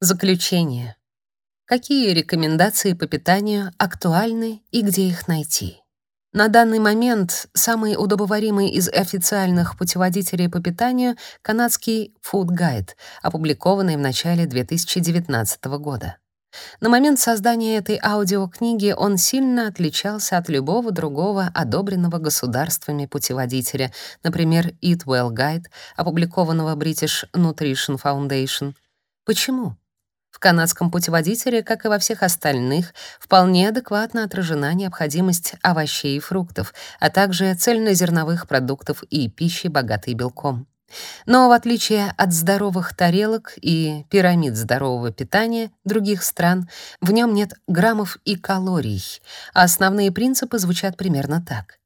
Заключение. Какие рекомендации по питанию актуальны и где их найти? На данный момент самый удобоваримый из официальных путеводителей по питанию — канадский Food Guide, опубликованный в начале 2019 года. На момент создания этой аудиокниги он сильно отличался от любого другого одобренного государствами путеводителя, например, Eat Well Guide, опубликованного British Nutrition Foundation. Почему? В канадском путеводителе, как и во всех остальных, вполне адекватно отражена необходимость овощей и фруктов, а также цельнозерновых продуктов и пищи, богатой белком. Но в отличие от здоровых тарелок и пирамид здорового питания других стран, в нем нет граммов и калорий, а основные принципы звучат примерно так.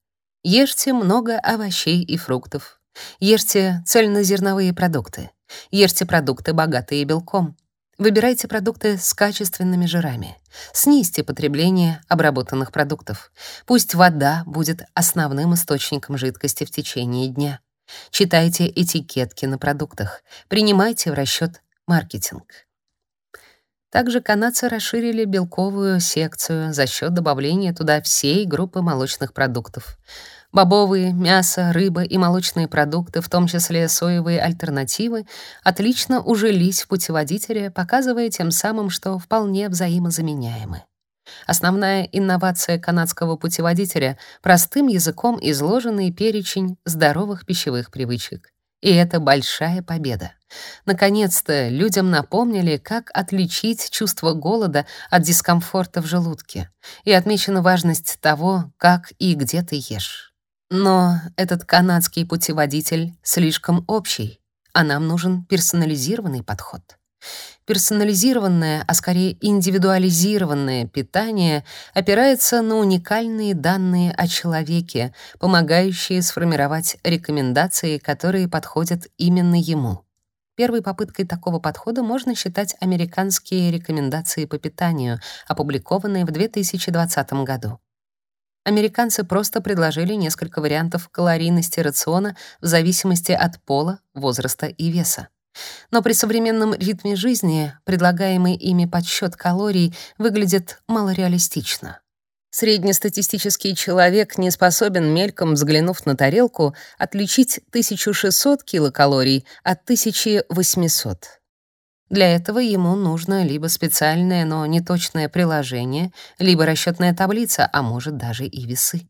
Ешьте много овощей и фруктов. Ешьте цельнозерновые продукты. Ешьте продукты, богатые белком. Выбирайте продукты с качественными жирами. Снизьте потребление обработанных продуктов. Пусть вода будет основным источником жидкости в течение дня. Читайте этикетки на продуктах. Принимайте в расчет маркетинг. Также канадцы расширили белковую секцию за счет добавления туда всей группы молочных продуктов. Бобовые, мясо, рыба и молочные продукты, в том числе соевые альтернативы, отлично ужились в путеводителе, показывая тем самым, что вполне взаимозаменяемы. Основная инновация канадского путеводителя — простым языком изложенный перечень здоровых пищевых привычек. И это большая победа. Наконец-то людям напомнили, как отличить чувство голода от дискомфорта в желудке. И отмечена важность того, как и где ты ешь. Но этот канадский путеводитель слишком общий, а нам нужен персонализированный подход. Персонализированное, а скорее индивидуализированное питание опирается на уникальные данные о человеке, помогающие сформировать рекомендации, которые подходят именно ему. Первой попыткой такого подхода можно считать американские рекомендации по питанию, опубликованные в 2020 году. Американцы просто предложили несколько вариантов калорийности рациона в зависимости от пола, возраста и веса. Но при современном ритме жизни предлагаемый ими подсчет калорий выглядит малореалистично. Среднестатистический человек не способен, мельком взглянув на тарелку, отличить 1600 килокалорий от 1800. Для этого ему нужно либо специальное, но неточное приложение, либо расчетная таблица, а может даже и весы.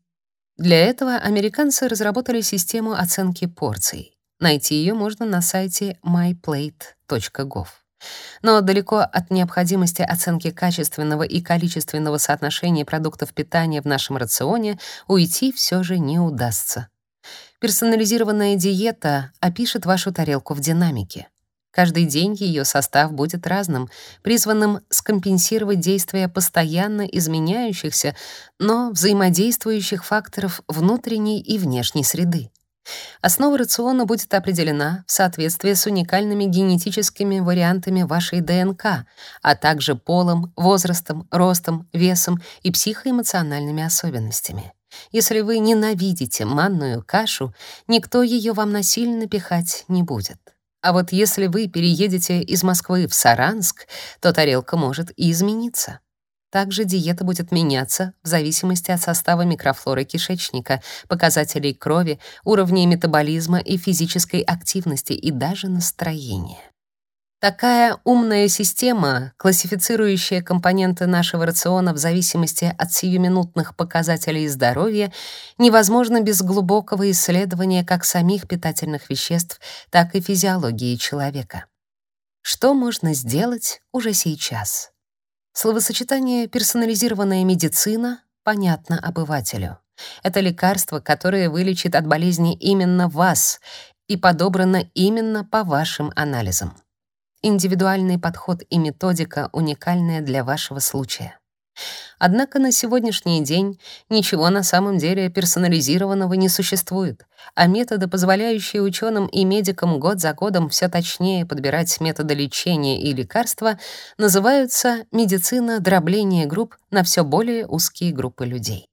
Для этого американцы разработали систему оценки порций. Найти ее можно на сайте myplate.gov. Но далеко от необходимости оценки качественного и количественного соотношения продуктов питания в нашем рационе уйти все же не удастся. Персонализированная диета опишет вашу тарелку в динамике. Каждый день ее состав будет разным, призванным скомпенсировать действия постоянно изменяющихся, но взаимодействующих факторов внутренней и внешней среды. Основа рациона будет определена в соответствии с уникальными генетическими вариантами вашей ДНК, а также полом, возрастом, ростом, весом и психоэмоциональными особенностями. Если вы ненавидите манную кашу, никто ее вам насильно пихать не будет. А вот если вы переедете из Москвы в Саранск, то тарелка может и измениться. Также диета будет меняться в зависимости от состава микрофлоры кишечника, показателей крови, уровней метаболизма и физической активности и даже настроения. Такая умная система, классифицирующая компоненты нашего рациона в зависимости от сиюминутных показателей здоровья, невозможна без глубокого исследования как самих питательных веществ, так и физиологии человека. Что можно сделать уже сейчас? Словосочетание «персонализированная медицина» понятно обывателю. Это лекарство, которое вылечит от болезни именно вас и подобрано именно по вашим анализам. Индивидуальный подход и методика уникальная для вашего случая. Однако на сегодняшний день ничего на самом деле персонализированного не существует, а методы, позволяющие ученым и медикам год за годом все точнее подбирать методы лечения и лекарства, называются медицина дробления групп на все более узкие группы людей.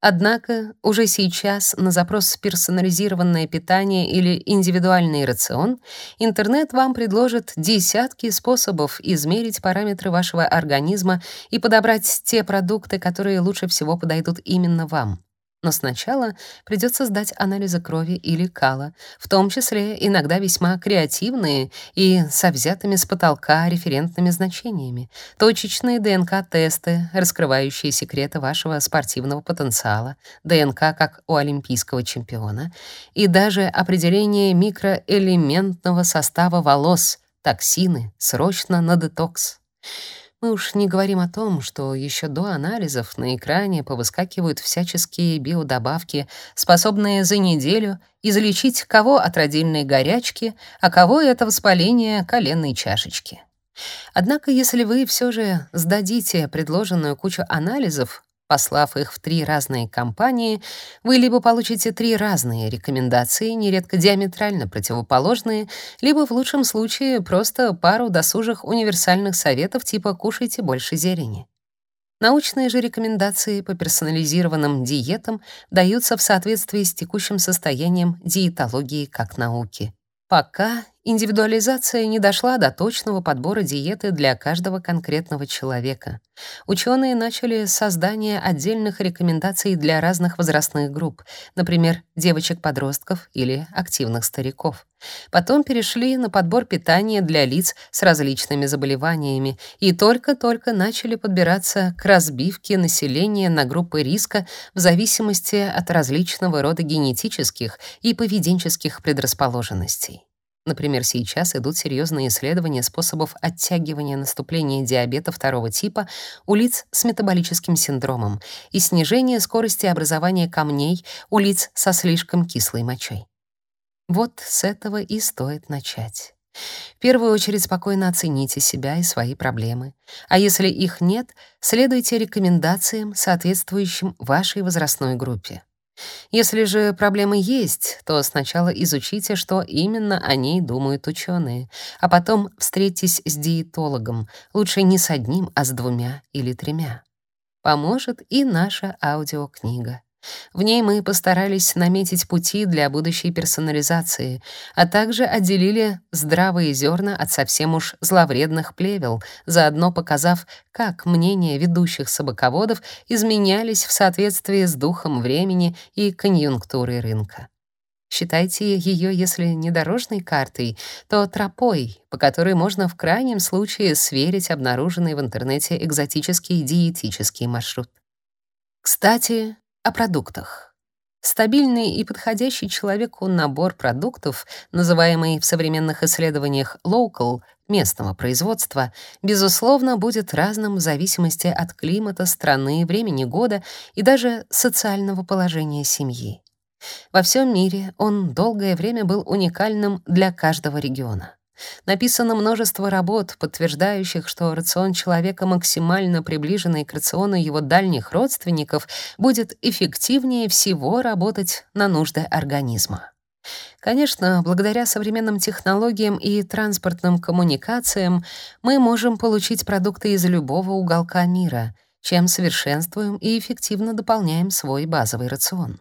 Однако уже сейчас на запрос «персонализированное питание» или «индивидуальный рацион» интернет вам предложит десятки способов измерить параметры вашего организма и подобрать те продукты, которые лучше всего подойдут именно вам. Но сначала придется сдать анализы крови или кала, в том числе иногда весьма креативные и со взятыми с потолка референтными значениями, точечные ДНК-тесты, раскрывающие секреты вашего спортивного потенциала, ДНК как у олимпийского чемпиона, и даже определение микроэлементного состава волос, токсины, срочно на детокс. Мы уж не говорим о том, что еще до анализов на экране повыскакивают всяческие биодобавки, способные за неделю излечить кого от родильной горячки, а кого это воспаление коленной чашечки. Однако, если вы все же сдадите предложенную кучу анализов, Послав их в три разные компании, вы либо получите три разные рекомендации, нередко диаметрально противоположные, либо в лучшем случае просто пару досужих универсальных советов типа «кушайте больше зелени». Научные же рекомендации по персонализированным диетам даются в соответствии с текущим состоянием диетологии как науки. Пока индивидуализация не дошла до точного подбора диеты для каждого конкретного человека. Ученые начали с создания отдельных рекомендаций для разных возрастных групп, например, девочек-подростков или активных стариков. Потом перешли на подбор питания для лиц с различными заболеваниями и только-только начали подбираться к разбивке населения на группы риска в зависимости от различного рода генетических и поведенческих предрасположенностей. Например, сейчас идут серьезные исследования способов оттягивания наступления диабета второго типа у лиц с метаболическим синдромом и снижения скорости образования камней у лиц со слишком кислой мочой. Вот с этого и стоит начать. В первую очередь спокойно оцените себя и свои проблемы. А если их нет, следуйте рекомендациям, соответствующим вашей возрастной группе. Если же проблемы есть, то сначала изучите, что именно о ней думают ученые, а потом встретитесь с диетологом, лучше не с одним, а с двумя или тремя. Поможет и наша аудиокнига. В ней мы постарались наметить пути для будущей персонализации, а также отделили здравые зерна от совсем уж зловредных плевел, заодно показав, как мнения ведущих собаководов изменялись в соответствии с духом времени и конъюнктурой рынка. Считайте ее, если не дорожной картой, то тропой, по которой можно в крайнем случае сверить обнаруженный в интернете экзотический диетический маршрут. Кстати, о продуктах. Стабильный и подходящий человеку набор продуктов, называемый в современных исследованиях local, местного производства, безусловно, будет разным в зависимости от климата страны, времени года и даже социального положения семьи. Во всем мире он долгое время был уникальным для каждого региона. Написано множество работ, подтверждающих, что рацион человека, максимально приближенный к рациону его дальних родственников, будет эффективнее всего работать на нужды организма. Конечно, благодаря современным технологиям и транспортным коммуникациям мы можем получить продукты из любого уголка мира, чем совершенствуем и эффективно дополняем свой базовый рацион.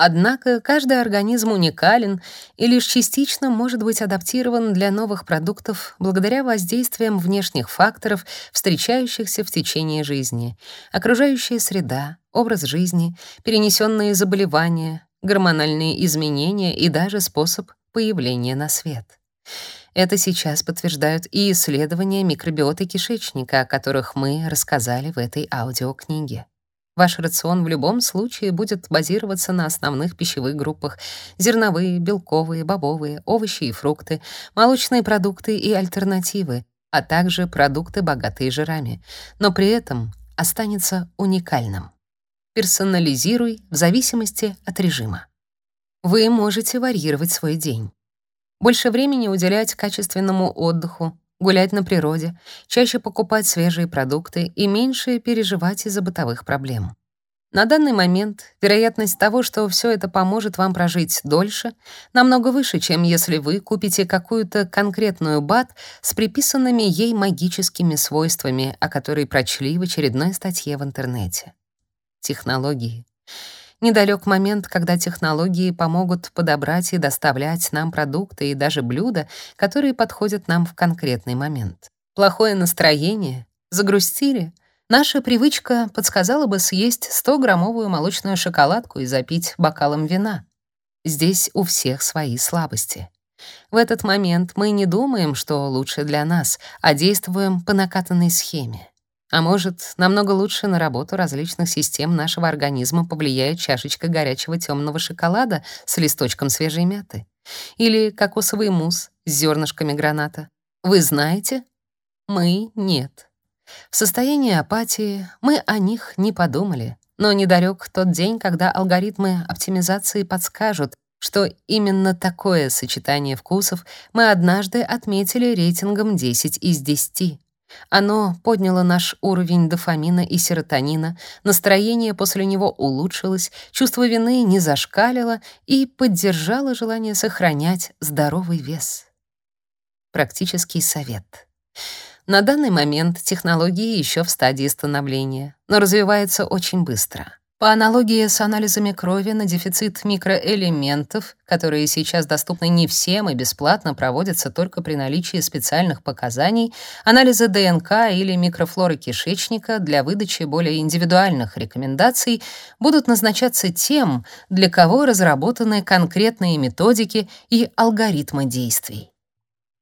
Однако каждый организм уникален и лишь частично может быть адаптирован для новых продуктов благодаря воздействиям внешних факторов, встречающихся в течение жизни. Окружающая среда, образ жизни, перенесенные заболевания, гормональные изменения и даже способ появления на свет. Это сейчас подтверждают и исследования микробиоты кишечника, о которых мы рассказали в этой аудиокниге. Ваш рацион в любом случае будет базироваться на основных пищевых группах: зерновые, белковые, бобовые, овощи и фрукты, молочные продукты и альтернативы, а также продукты, богатые жирами, но при этом останется уникальным. Персонализируй в зависимости от режима. Вы можете варьировать свой день. Больше времени уделять качественному отдыху, гулять на природе, чаще покупать свежие продукты и меньше переживать из-за бытовых проблем. На данный момент вероятность того, что все это поможет вам прожить дольше, намного выше, чем если вы купите какую-то конкретную БАД с приписанными ей магическими свойствами, о которой прочли в очередной статье в интернете. Технологии, Недалек момент, когда технологии помогут подобрать и доставлять нам продукты и даже блюда, которые подходят нам в конкретный момент. Плохое настроение? Загрустили? Наша привычка подсказала бы съесть 100-граммовую молочную шоколадку и запить бокалом вина. Здесь у всех свои слабости. В этот момент мы не думаем, что лучше для нас, а действуем по накатанной схеме. А может, намного лучше на работу различных систем нашего организма повлияет чашечка горячего темного шоколада с листочком свежей мяты или кокосовый мусс с зернышками граната. Вы знаете? Мы нет. В состоянии апатии мы о них не подумали, но недалек тот день, когда алгоритмы оптимизации подскажут, что именно такое сочетание вкусов мы однажды отметили рейтингом 10 из 10. Оно подняло наш уровень дофамина и серотонина, настроение после него улучшилось, чувство вины не зашкалило и поддержало желание сохранять здоровый вес. Практический совет. На данный момент технологии еще в стадии становления, но развиваются очень быстро. По аналогии с анализами крови на дефицит микроэлементов, которые сейчас доступны не всем и бесплатно проводятся только при наличии специальных показаний, анализы ДНК или микрофлоры кишечника для выдачи более индивидуальных рекомендаций будут назначаться тем, для кого разработаны конкретные методики и алгоритмы действий.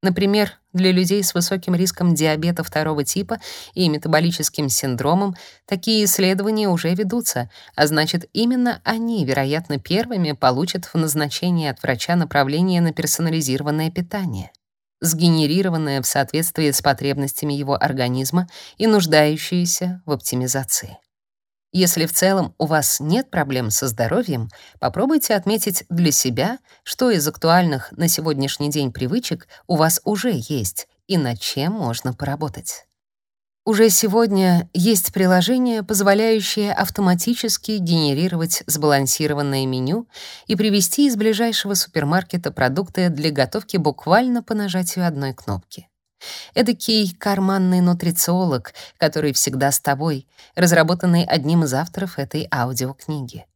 Например, для людей с высоким риском диабета второго типа и метаболическим синдромом такие исследования уже ведутся, а значит, именно они, вероятно, первыми получат в назначении от врача направление на персонализированное питание, сгенерированное в соответствии с потребностями его организма и нуждающееся в оптимизации. Если в целом у вас нет проблем со здоровьем, попробуйте отметить для себя, что из актуальных на сегодняшний день привычек у вас уже есть и над чем можно поработать. Уже сегодня есть приложения, позволяющие автоматически генерировать сбалансированное меню и привезти из ближайшего супермаркета продукты для готовки буквально по нажатию одной кнопки. Эдакий карманный нутрициолог, который всегда с тобой, разработанный одним из авторов этой аудиокниги.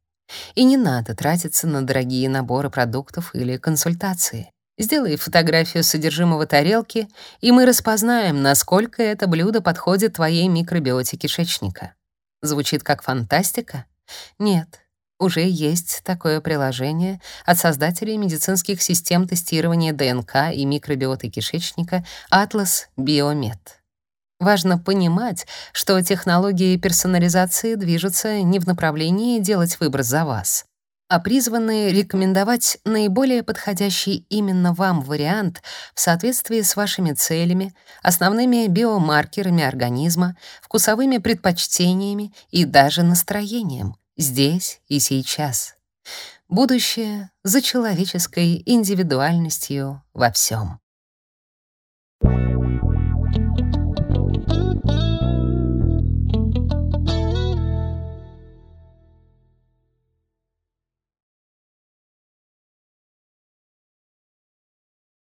И не надо тратиться на дорогие наборы продуктов или консультации. Сделай фотографию содержимого тарелки, и мы распознаем, насколько это блюдо подходит твоей микробиоте кишечника. Звучит как фантастика? Нет, уже есть такое приложение от создателей медицинских систем тестирования ДНК и микробиоты кишечника Atlas Biomed. Важно понимать, что технологии персонализации движутся не в направлении делать выбор за вас, а призваны рекомендовать наиболее подходящий именно вам вариант в соответствии с вашими целями, основными биомаркерами организма, вкусовыми предпочтениями и даже настроением здесь и сейчас. Будущее за человеческой индивидуальностью во всем. Thank you